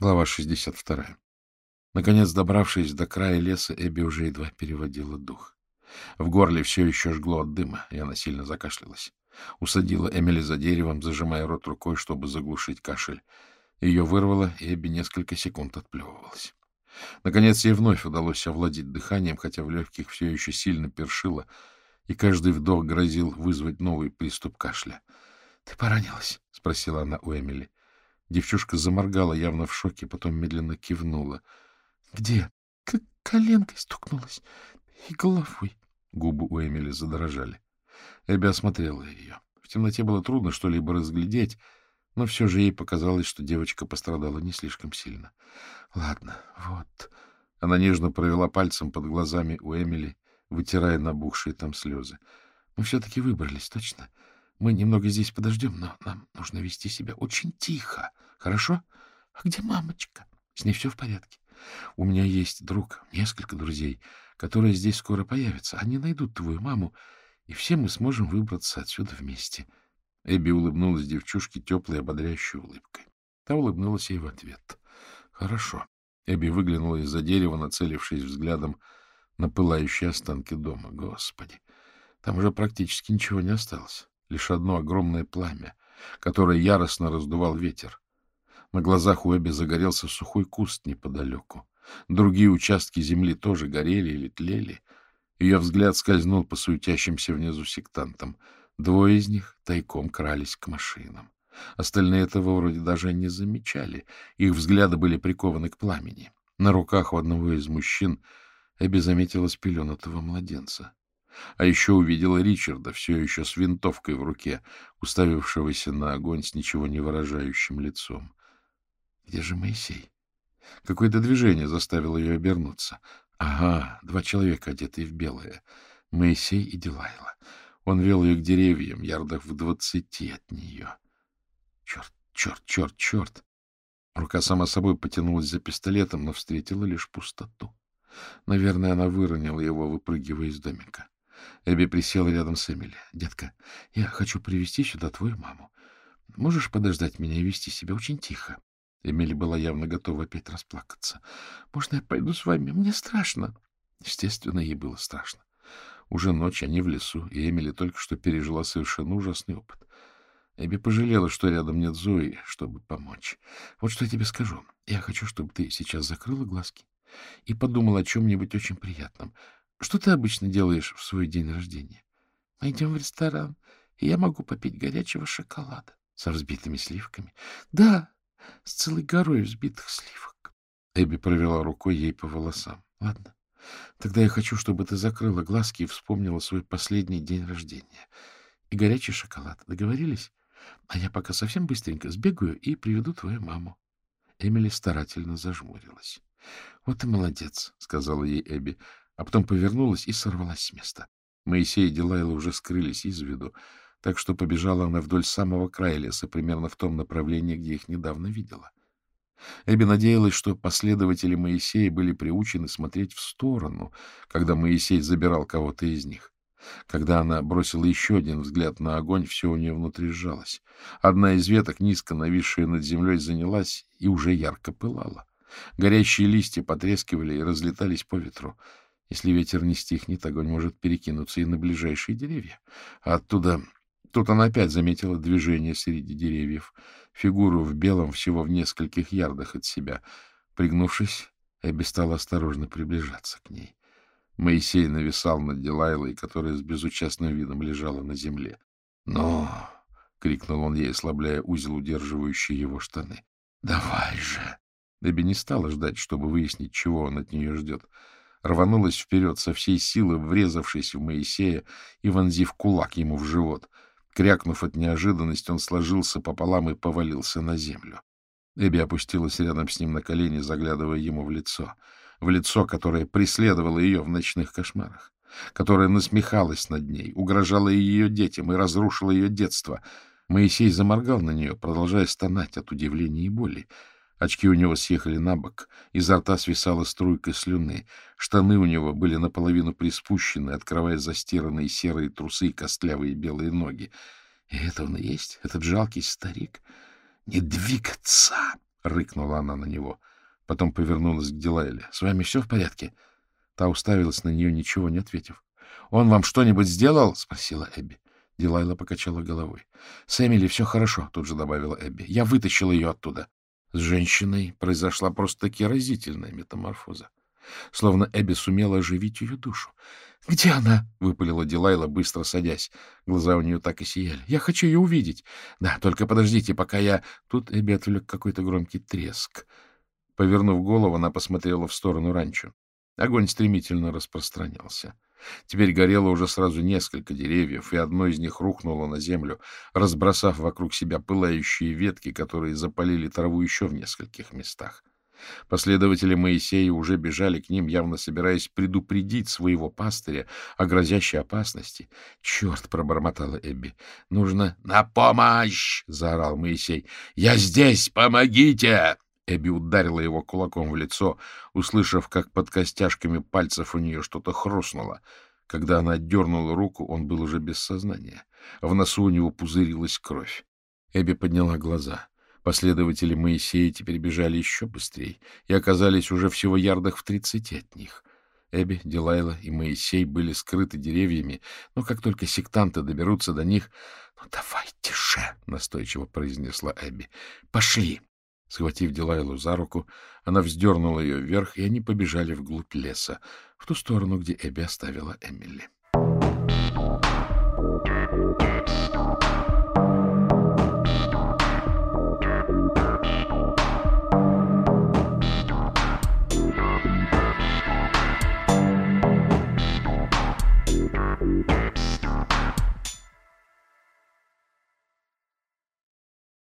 Глава 62. Наконец, добравшись до края леса, Эбби уже едва переводила дух. В горле все еще жгло от дыма, и она сильно закашлялась. Усадила Эмили за деревом, зажимая рот рукой, чтобы заглушить кашель. Ее вырвало, и Эбби несколько секунд отплевывалась. Наконец, ей вновь удалось овладеть дыханием, хотя в легких все еще сильно першило, и каждый вдох грозил вызвать новый приступ кашля. — Ты поранилась? — спросила она у Эмили. Девчушка заморгала, явно в шоке, потом медленно кивнула. — Где? Как коленкой стукнулась. И головой. Губы у Эмили задрожали. Эбби осмотрела ее. В темноте было трудно что-либо разглядеть, но все же ей показалось, что девочка пострадала не слишком сильно. — Ладно, вот. Она нежно провела пальцем под глазами у Эмили, вытирая набухшие там слезы. — Мы все-таки выбрались, точно? — мы немного здесь подождем, но нам нужно вести себя очень тихо. Хорошо? А где мамочка? С ней все в порядке. У меня есть друг, несколько друзей, которые здесь скоро появятся. Они найдут твою маму, и все мы сможем выбраться отсюда вместе. Эбби улыбнулась девчушке теплой, ободряющей улыбкой. Та улыбнулась ей в ответ. — Хорошо. Эбби выглянула из-за дерева, нацелившись взглядом на пылающие останки дома. Господи, там уже практически ничего не осталось лишь одно огромное пламя, которое яростно раздувал ветер. На глазах у Эбби загорелся сухой куст неподалеку. Другие участки земли тоже горели или тлели. Ее взгляд скользнул по суетящимся внизу сектантам. Двое из них тайком крались к машинам. Остальные этого вроде даже не замечали. Их взгляды были прикованы к пламени. На руках у одного из мужчин Эбби заметила спеленатого младенца. А еще увидела Ричарда, все еще с винтовкой в руке, уставившегося на огонь с ничего не выражающим лицом. Где же Моисей? Какое-то движение заставило ее обернуться. Ага, два человека, одетые в белое. Моисей и Дилайла. Он вел ее к деревьям, ярдах в двадцати от нее. Черт, черт, черт, черт! Рука сама собой потянулась за пистолетом, но встретила лишь пустоту. Наверное, она выронила его, выпрыгивая из домика. Эбби присела рядом с Эмили. — Детка, я хочу привести сюда твою маму. Можешь подождать меня и вести себя очень тихо? Эмили была явно готова опять расплакаться. — Можно я пойду с вами? Мне страшно. Естественно, ей было страшно. Уже ночь, они в лесу, и Эмили только что пережила совершенно ужасный опыт. Эбби пожалела, что рядом нет Зои, чтобы помочь. Вот что я тебе скажу. Я хочу, чтобы ты сейчас закрыла глазки и подумала о чем-нибудь очень приятном. Что ты обычно делаешь в свой день рождения? Мы идем в ресторан, и я могу попить горячего шоколада со взбитыми сливками. Да, с целой горой взбитых сливок. Эбби провела рукой ей по волосам. Ладно, тогда я хочу, чтобы ты закрыла глазки и вспомнила свой последний день рождения. И горячий шоколад. Договорились? А я пока совсем быстренько сбегаю и приведу твою маму. Эмили старательно зажмурилась. — Вот и молодец, — сказала ей Эбби а потом повернулась и сорвалась с места. Моисей и Дилайла уже скрылись из виду, так что побежала она вдоль самого края леса, примерно в том направлении, где их недавно видела. Эбби надеялась, что последователи Моисея были приучены смотреть в сторону, когда Моисей забирал кого-то из них. Когда она бросила еще один взгляд на огонь, все у нее внутри сжалось. Одна из веток, низко нависшая над землей, занялась и уже ярко пылала. Горящие листья потрескивали и разлетались по ветру. Если ветер не стихнет, огонь может перекинуться и на ближайшие деревья. А оттуда... Тут она опять заметила движение среди деревьев, фигуру в белом всего в нескольких ярдах от себя. Пригнувшись, Эбби стала осторожно приближаться к ней. Моисей нависал над Дилайлой, которая с безучастным видом лежала на земле. «Но!» — крикнул он ей, ослабляя узел, удерживающий его штаны. «Давай же!» Эбби не стала ждать, чтобы выяснить, чего он от нее ждет рванулась вперед со всей силы, врезавшись в Моисея и вонзив кулак ему в живот. Крякнув от неожиданности, он сложился пополам и повалился на землю. Эбби опустилась рядом с ним на колени, заглядывая ему в лицо. В лицо, которое преследовало ее в ночных кошмарах, которое насмехалось над ней, угрожало ее детям и разрушило ее детство. Моисей заморгал на нее, продолжая стонать от удивления и боли. Очки у него съехали на бок, изо рта свисала струйка слюны, штаны у него были наполовину приспущены, открывая застиранные серые трусы и костлявые белые ноги. И это он и есть, этот жалкий старик. — Не двигаться! — рыкнула она на него. Потом повернулась к Дилайле. — С вами все в порядке? Та уставилась на нее, ничего не ответив. — Он вам что-нибудь сделал? — спросила Эбби. Дилайла покачала головой. — С Эмили все хорошо, — тут же добавила Эбби. — Я вытащила ее оттуда. С женщиной произошла просто-таки разительная метаморфоза. Словно Эбби сумела оживить ее душу. — Где она? — выпалила Дилайла, быстро садясь. Глаза у нее так и сияли. — Я хочу ее увидеть. — Да, только подождите, пока я... Тут Эбби отвлек какой-то громкий треск. Повернув голову, она посмотрела в сторону ранчо. Огонь стремительно распространялся. Теперь горело уже сразу несколько деревьев, и одно из них рухнуло на землю, разбросав вокруг себя пылающие ветки, которые запалили траву еще в нескольких местах. Последователи Моисея уже бежали к ним, явно собираясь предупредить своего пастыря о грозящей опасности. — Черт! — пробормотала Эбби. — Нужно... — На помощь! — заорал Моисей. — Я здесь! Помогите! Эбби ударила его кулаком в лицо, услышав, как под костяшками пальцев у нее что-то хрустнуло. Когда она отдернула руку, он был уже без сознания. В носу у него пузырилась кровь. Эбби подняла глаза. Последователи Моисея теперь бежали еще быстрее и оказались уже всего ярдах в тридцати от них. Эбби, Дилайла и Моисей были скрыты деревьями, но как только сектанты доберутся до них... — Ну, давайте же! — настойчиво произнесла Эбби. — Пошли! Схватив Дилайлу за руку, она вздернула ее вверх, и они побежали вглубь леса, в ту сторону, где Эбби оставила Эмили. Thank you.